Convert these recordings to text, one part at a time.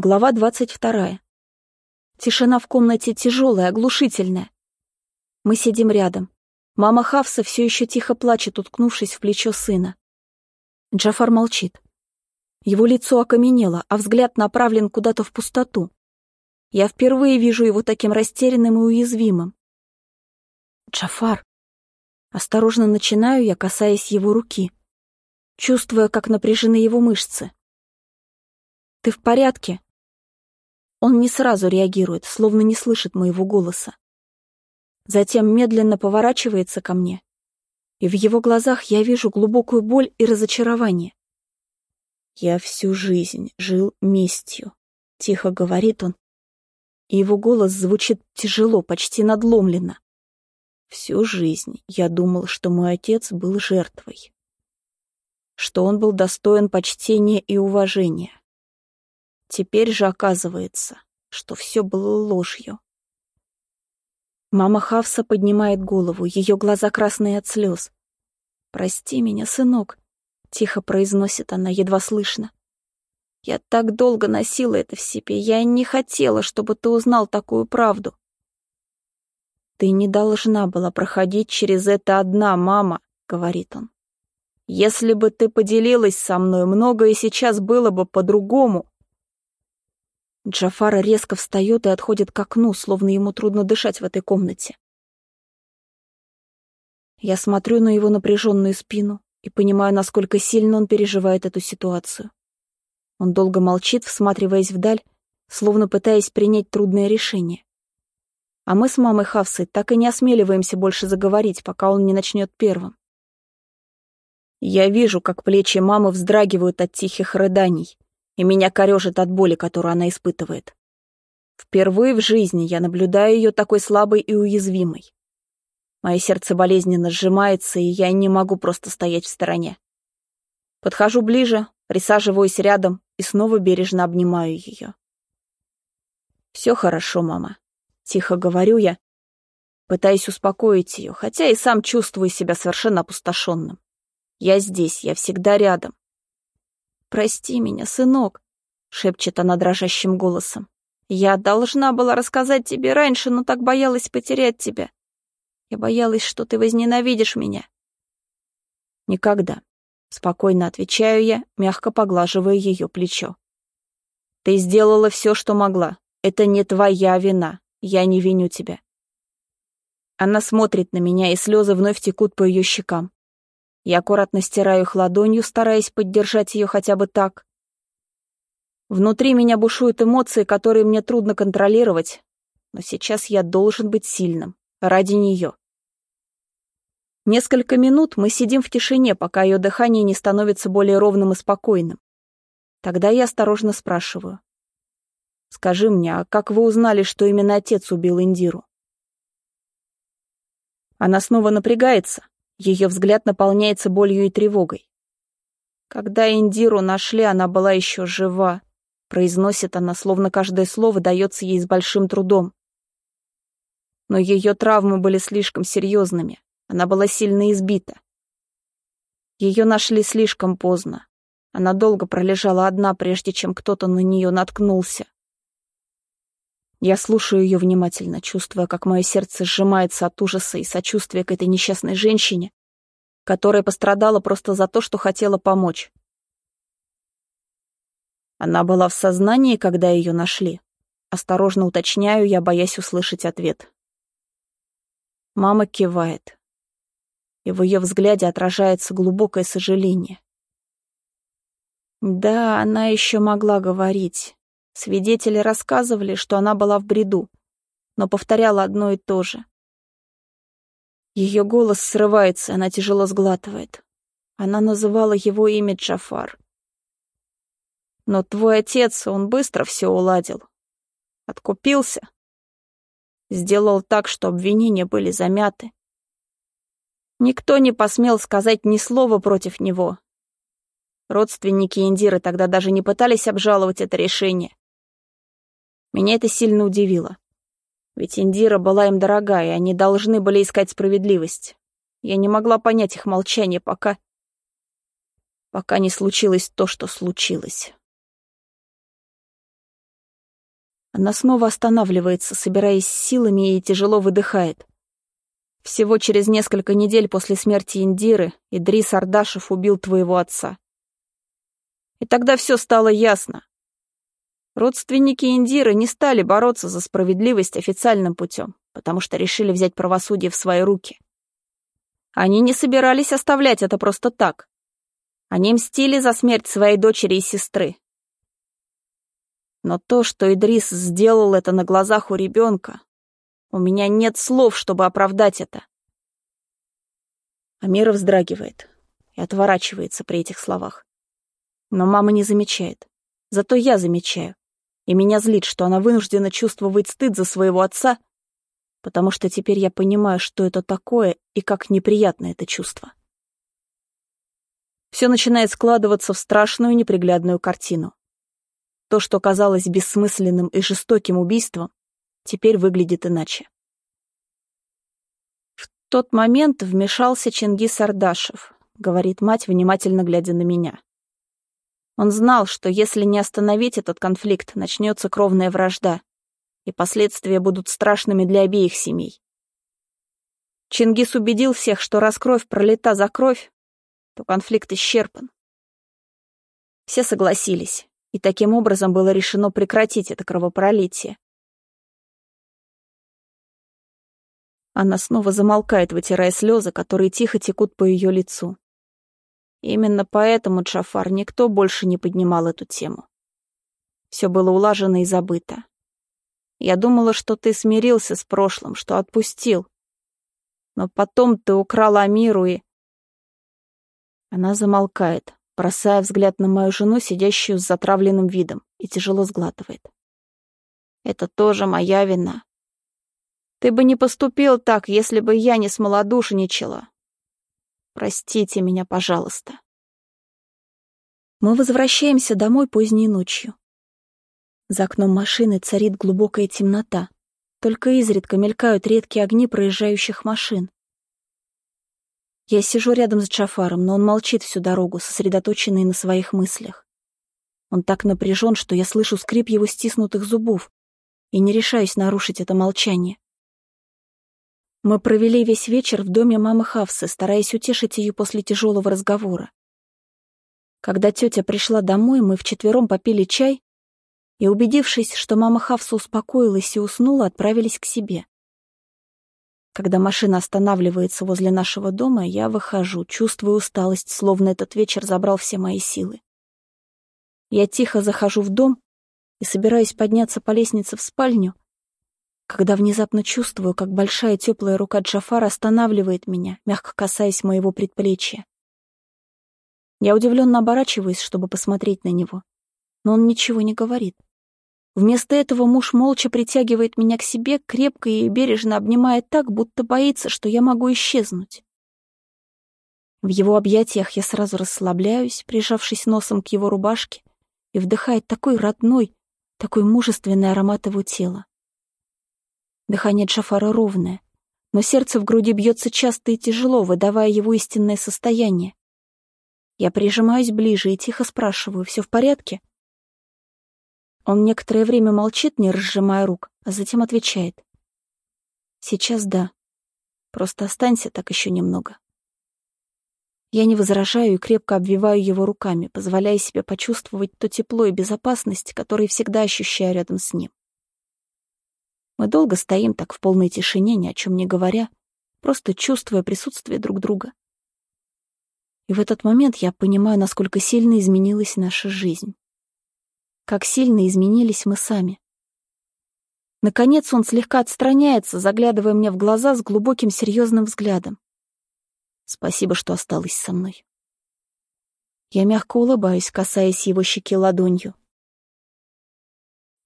Глава двадцать вторая. Тишина в комнате тяжелая, оглушительная. Мы сидим рядом. Мама Хавса все еще тихо плачет, уткнувшись в плечо сына. Джафар молчит. Его лицо окаменело, а взгляд направлен куда-то в пустоту. Я впервые вижу его таким растерянным и уязвимым. «Джафар!» Осторожно начинаю я, касаясь его руки, чувствуя, как напряжены его мышцы. «Ты в порядке?» Он не сразу реагирует, словно не слышит моего голоса. Затем медленно поворачивается ко мне, и в его глазах я вижу глубокую боль и разочарование. «Я всю жизнь жил местью», — тихо говорит он, и его голос звучит тяжело, почти надломленно. Всю жизнь я думал, что мой отец был жертвой, что он был достоин почтения и уважения. Теперь же оказывается, что все было ложью. Мама Хавса поднимает голову, ее глаза красные от слез. «Прости меня, сынок», — тихо произносит она, едва слышно. «Я так долго носила это в себе, я не хотела, чтобы ты узнал такую правду». «Ты не должна была проходить через это одна, мама», — говорит он. «Если бы ты поделилась со мной, многое сейчас было бы по-другому». Джафара резко встает и отходит к окну, словно ему трудно дышать в этой комнате. Я смотрю на его напряженную спину и понимаю, насколько сильно он переживает эту ситуацию. Он долго молчит, всматриваясь вдаль, словно пытаясь принять трудное решение. А мы с мамой Хавсой так и не осмеливаемся больше заговорить, пока он не начнет первым. Я вижу, как плечи мамы вздрагивают от тихих рыданий, и меня корежит от боли, которую она испытывает. Впервые в жизни я наблюдаю ее такой слабой и уязвимой. Мое сердце болезненно сжимается, и я не могу просто стоять в стороне. Подхожу ближе, присаживаюсь рядом и снова бережно обнимаю ее. «Все хорошо, мама», — тихо говорю я, пытаясь успокоить ее, хотя и сам чувствую себя совершенно опустошенным. Я здесь, я всегда рядом. «Прости меня, сынок», — шепчет она дрожащим голосом. «Я должна была рассказать тебе раньше, но так боялась потерять тебя. Я боялась, что ты возненавидишь меня». «Никогда», — спокойно отвечаю я, мягко поглаживая ее плечо. «Ты сделала все, что могла. Это не твоя вина. Я не виню тебя». Она смотрит на меня, и слезы вновь текут по ее щекам. Я аккуратно стираю их ладонью, стараясь поддержать ее хотя бы так. Внутри меня бушуют эмоции, которые мне трудно контролировать, но сейчас я должен быть сильным, ради нее. Несколько минут мы сидим в тишине, пока ее дыхание не становится более ровным и спокойным. Тогда я осторожно спрашиваю. «Скажи мне, а как вы узнали, что именно отец убил Индиру?» Она снова напрягается, ее взгляд наполняется болью и тревогой. Когда Индиру нашли, она была еще жива. Произносит она, словно каждое слово дается ей с большим трудом. Но ее травмы были слишком серьезными. Она была сильно избита. Ее нашли слишком поздно. Она долго пролежала одна, прежде чем кто-то на нее наткнулся. Я слушаю ее внимательно, чувствуя, как мое сердце сжимается от ужаса и сочувствия к этой несчастной женщине, которая пострадала просто за то, что хотела помочь. Она была в сознании, когда ее нашли. Осторожно уточняю я, боясь услышать ответ. Мама кивает. И в ее взгляде отражается глубокое сожаление. Да, она еще могла говорить. Свидетели рассказывали, что она была в бреду, но повторяла одно и то же. Ее голос срывается, она тяжело сглатывает. Она называла его имя Джафар. Но твой отец, он быстро все уладил. Откупился. Сделал так, что обвинения были замяты. Никто не посмел сказать ни слова против него. Родственники Индиры тогда даже не пытались обжаловать это решение. Меня это сильно удивило. Ведь Индира была им дорога, и они должны были искать справедливость. Я не могла понять их молчание, пока... пока не случилось то, что случилось. Она снова останавливается, собираясь силами и тяжело выдыхает. Всего через несколько недель после смерти Индиры Идрис Ардашев убил твоего отца. И тогда все стало ясно. Родственники Индиры не стали бороться за справедливость официальным путем, потому что решили взять правосудие в свои руки. Они не собирались оставлять это просто так. Они мстили за смерть своей дочери и сестры. Но то, что Идрис сделал это на глазах у ребенка, у меня нет слов, чтобы оправдать это. Амира вздрагивает и отворачивается при этих словах. Но мама не замечает. Зато я замечаю. И меня злит, что она вынуждена чувствовать стыд за своего отца, потому что теперь я понимаю, что это такое и как неприятно это чувство. Все начинает складываться в страшную неприглядную картину. То, что казалось бессмысленным и жестоким убийством, теперь выглядит иначе. В тот момент вмешался Чингис Ардашев, говорит мать, внимательно глядя на меня. Он знал, что если не остановить этот конфликт, начнется кровная вражда, и последствия будут страшными для обеих семей. Чингис убедил всех, что раз кровь пролита за кровь, то конфликт исчерпан. Все согласились, и таким образом было решено прекратить это кровопролитие. Она снова замолкает, вытирая слезы, которые тихо текут по ее лицу. Именно поэтому, Джафар, никто больше не поднимал эту тему. Все было улажено и забыто. Я думала, что ты смирился с прошлым, что отпустил. Но потом ты украл Амиру и... Она замолкает, бросая взгляд на мою жену, сидящую с затравленным видом, и тяжело сглатывает. Это тоже моя вина. Ты бы не поступил так, если бы я не смолодушничала. Простите меня, пожалуйста. Мы возвращаемся домой поздней ночью. За окном машины царит глубокая темнота. Только изредка мелькают редкие огни проезжающих машин. Я сижу рядом с Джафаром, но он молчит всю дорогу, сосредоточенный на своих мыслях. Он так напряжен, что я слышу скрип его стиснутых зубов и не решаюсь нарушить это молчание. Мы провели весь вечер в доме мамы Хавсы, стараясь утешить ее после тяжелого разговора. Когда тетя пришла домой, мы вчетвером попили чай и, убедившись, что мама Хавса успокоилась и уснула, отправились к себе. Когда машина останавливается возле нашего дома, я выхожу, чувствую усталость, словно этот вечер забрал все мои силы. Я тихо захожу в дом и собираюсь подняться по лестнице в спальню, когда внезапно чувствую, как большая теплая рука Джафара останавливает меня, мягко касаясь моего предплечья. Я удивленно оборачиваюсь, чтобы посмотреть на него, но он ничего не говорит. Вместо этого муж молча притягивает меня к себе, крепко и бережно обнимает так, будто боится, что я могу исчезнуть. В его объятиях я сразу расслабляюсь, прижавшись носом к его рубашке, и вдыхает такой родной, такой мужественный аромат его тела. Дыхание Джафара ровное, но сердце в груди бьется часто и тяжело, выдавая его истинное состояние. Я прижимаюсь ближе и тихо спрашиваю, все в порядке? Он некоторое время молчит, не разжимая рук, а затем отвечает. Сейчас да. Просто останься так еще немного. Я не возражаю и крепко обвиваю его руками, позволяя себе почувствовать то тепло и безопасность, которые всегда ощущаю рядом с ним. Мы долго стоим так в полной тишине, ни о чем не говоря, просто чувствуя присутствие друг друга. И в этот момент я понимаю, насколько сильно изменилась наша жизнь. Как сильно изменились мы сами. Наконец он слегка отстраняется, заглядывая мне в глаза с глубоким серьезным взглядом. Спасибо, что осталась со мной. Я мягко улыбаюсь, касаясь его щеки ладонью.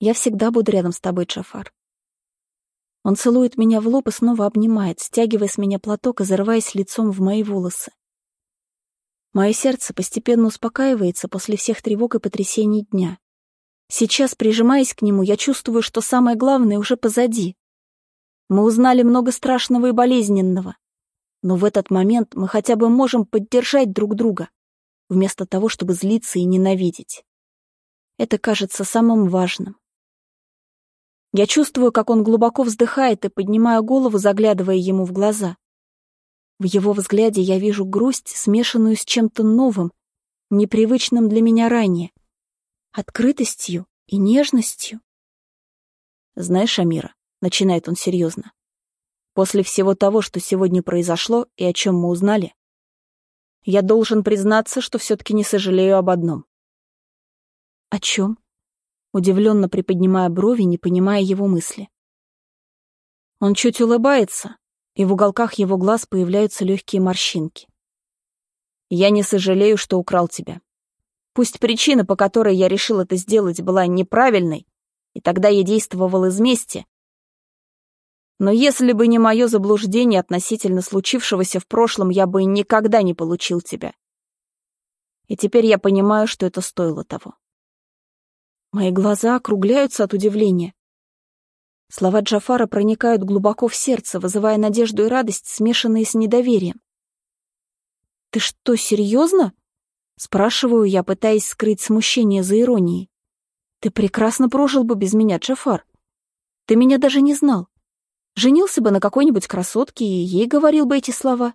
Я всегда буду рядом с тобой, Джафар. Он целует меня в лоб и снова обнимает, стягивая с меня платок и зарываясь лицом в мои волосы. Мое сердце постепенно успокаивается после всех тревог и потрясений дня. Сейчас, прижимаясь к нему, я чувствую, что самое главное уже позади. Мы узнали много страшного и болезненного. Но в этот момент мы хотя бы можем поддержать друг друга, вместо того, чтобы злиться и ненавидеть. Это кажется самым важным. Я чувствую, как он глубоко вздыхает и поднимаю голову, заглядывая ему в глаза. В его взгляде я вижу грусть, смешанную с чем-то новым, непривычным для меня ранее, открытостью и нежностью. «Знаешь, Амира», — начинает он серьезно, «после всего того, что сегодня произошло и о чем мы узнали, я должен признаться, что все-таки не сожалею об одном». «О чем?» Удивленно приподнимая брови, не понимая его мысли. Он чуть улыбается, и в уголках его глаз появляются легкие морщинки. «Я не сожалею, что украл тебя. Пусть причина, по которой я решил это сделать, была неправильной, и тогда я действовал из мести, но если бы не мое заблуждение относительно случившегося в прошлом, я бы никогда не получил тебя. И теперь я понимаю, что это стоило того. Мои глаза округляются от удивления. Слова Джафара проникают глубоко в сердце, вызывая надежду и радость, смешанные с недоверием. «Ты что, серьезно?» — спрашиваю я, пытаясь скрыть смущение за иронией. «Ты прекрасно прожил бы без меня, Джафар. Ты меня даже не знал. Женился бы на какой-нибудь красотке и ей говорил бы эти слова».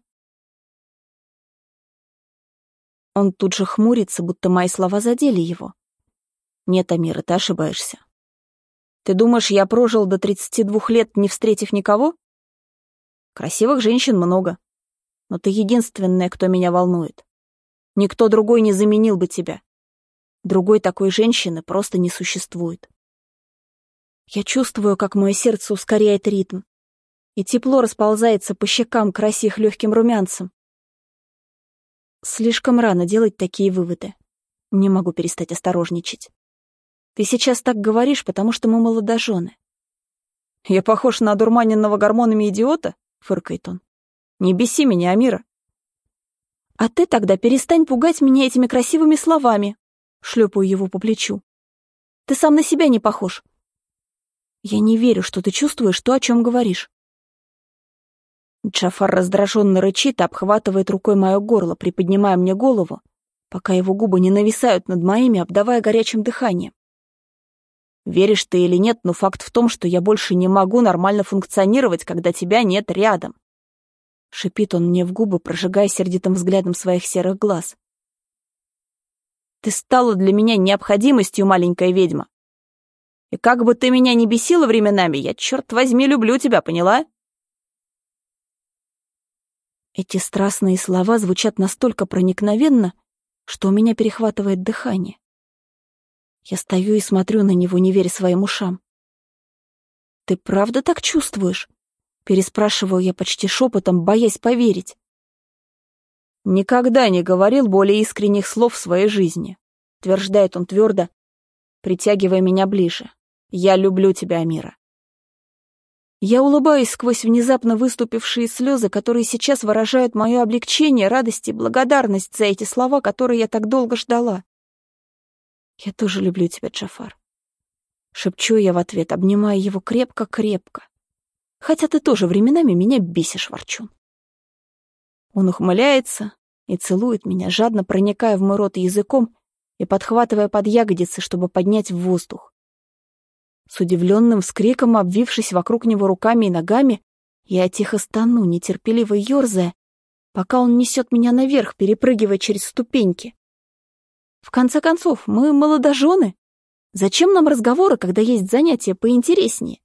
Он тут же хмурится, будто мои слова задели его. Нет, Амира, ты ошибаешься. Ты думаешь, я прожил до 32 лет, не встретив никого? Красивых женщин много. Но ты единственная, кто меня волнует. Никто другой не заменил бы тебя. Другой такой женщины просто не существует. Я чувствую, как мое сердце ускоряет ритм, и тепло расползается по щекам, крася их легким румянцем. Слишком рано делать такие выводы. Не могу перестать осторожничать. Ты сейчас так говоришь, потому что мы молодожены. Я похож на одурманенного гормонами идиота? Фыркает он. Не беси меня, Амира. А ты тогда перестань пугать меня этими красивыми словами. Шлепаю его по плечу. Ты сам на себя не похож. Я не верю, что ты чувствуешь то, о чем говоришь. Джафар раздраженно рычит и обхватывает рукой мое горло, приподнимая мне голову, пока его губы не нависают над моими, обдавая горячим дыханием. Веришь ты или нет, но факт в том, что я больше не могу нормально функционировать, когда тебя нет рядом. Шипит он мне в губы, прожигая сердитым взглядом своих серых глаз. Ты стала для меня необходимостью, маленькая ведьма. И как бы ты меня ни бесила временами, я, черт возьми, люблю тебя, поняла? Эти страстные слова звучат настолько проникновенно, что у меня перехватывает дыхание. Я стою и смотрю на него, не веря своим ушам. «Ты правда так чувствуешь?» Переспрашиваю я почти шепотом, боясь поверить. «Никогда не говорил более искренних слов в своей жизни», — утверждает он твердо, притягивая меня ближе. «Я люблю тебя, Амира». Я улыбаюсь сквозь внезапно выступившие слезы, которые сейчас выражают мое облегчение, радость и благодарность за эти слова, которые я так долго ждала. «Я тоже люблю тебя, Джафар». Шепчу я в ответ, обнимая его крепко-крепко. Хотя ты тоже временами меня бесишь, ворчун. Он ухмыляется и целует меня, жадно проникая в мой рот языком и подхватывая под ягодицы, чтобы поднять в воздух. С удивленным вскриком, обвившись вокруг него руками и ногами, я тихо стану, нетерпеливо ерзая, пока он несет меня наверх, перепрыгивая через ступеньки. В конце концов, мы молодожены. Зачем нам разговоры, когда есть занятия поинтереснее?